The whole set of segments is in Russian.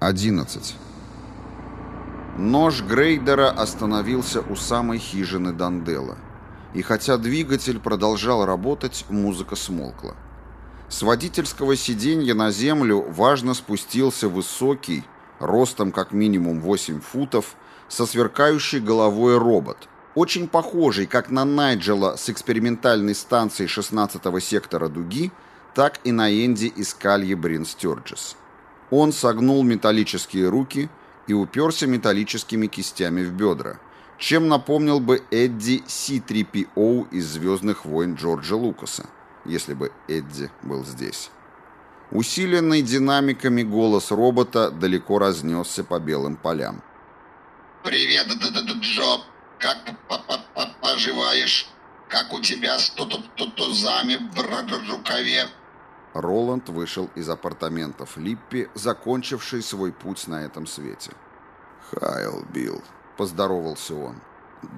11. Нож Грейдера остановился у самой хижины Дандела. И хотя двигатель продолжал работать, музыка смолкла. С водительского сиденья на землю важно спустился высокий, ростом как минимум 8 футов, со сверкающей головой робот, очень похожий как на Найджела с экспериментальной станции 16-го сектора дуги, так и на Энди из Кальи Брин Стёрджес. Он согнул металлические руки и уперся металлическими кистями в бедра, чем напомнил бы Эдди Си-3PO из «Звездных войн» Джорджа Лукаса, если бы Эдди был здесь. Усиленный динамиками голос робота далеко разнесся по белым полям. «Привет, Джо! Как поживаешь? Как у тебя с тузами в рукаве?» Роланд вышел из апартаментов Липпи, закончивший свой путь на этом свете. «Хайл, Билл», — поздоровался он.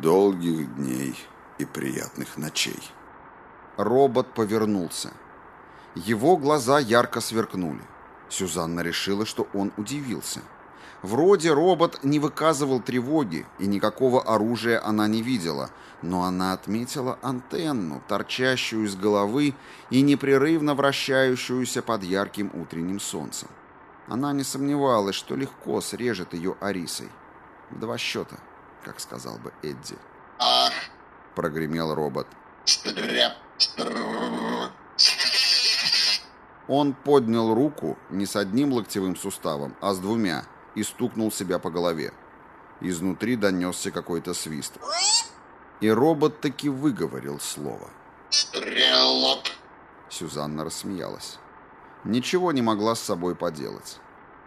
«Долгих дней и приятных ночей». Робот повернулся. Его глаза ярко сверкнули. Сюзанна решила, что он удивился. Вроде робот не выказывал тревоги, и никакого оружия она не видела, но она отметила антенну, торчащую из головы и непрерывно вращающуюся под ярким утренним солнцем. Она не сомневалась, что легко срежет ее Арисой. В два счета, как сказал бы Эдди. «Ах!» — прогремел робот. «Стряп! Он поднял руку не с одним локтевым суставом, а с двумя, и стукнул себя по голове. Изнутри донесся какой-то свист. И робот таки выговорил слово. «Стрелок!» Сюзанна рассмеялась. Ничего не могла с собой поделать.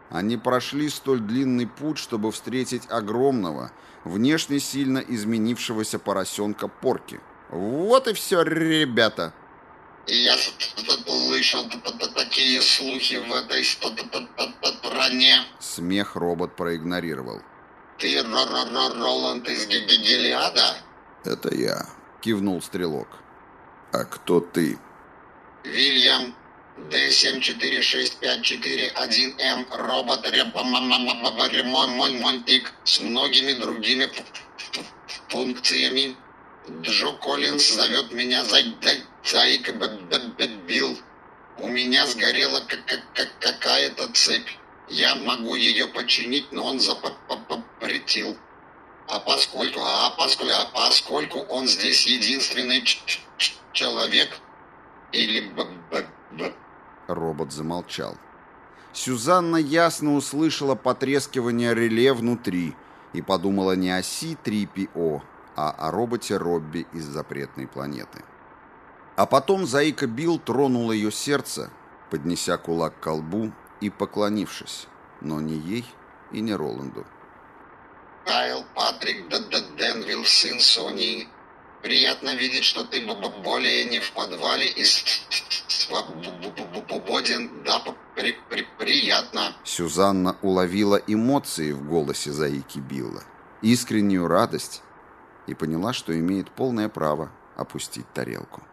Они прошли столь длинный путь, чтобы встретить огромного, внешне сильно изменившегося поросенка Порки. Вот и все, ребята. Я слышал такие слухи в этой стране. Смех робот проигнорировал. Ты Роланд из Гелиада? Это я, кивнул стрелок. А кто ты? Вильям Д-746541М, робот ремонтик с многими другими функциями. Джо Коллинз зовет меня Зайка Билл. У меня сгорела какая-то цепь. Я могу ее починить, но он запретил. А поскольку, а поскольку, а поскольку он здесь единственный человек, или б, б, б, Робот замолчал. Сюзанна ясно услышала потрескивание реле внутри и подумала не о Си-3PO, а о роботе Робби из запретной планеты. А потом Заика Билл тронул ее сердце, поднеся кулак к колбу и поклонившись, но не ей и не Роланду. Кайл Патрик Денвилл, сын Сони. Приятно видеть, что ты более не в подвале и свободен. Да, при, при, приятно. Сюзанна уловила эмоции в голосе Заики Билла, искреннюю радость и поняла, что имеет полное право опустить тарелку.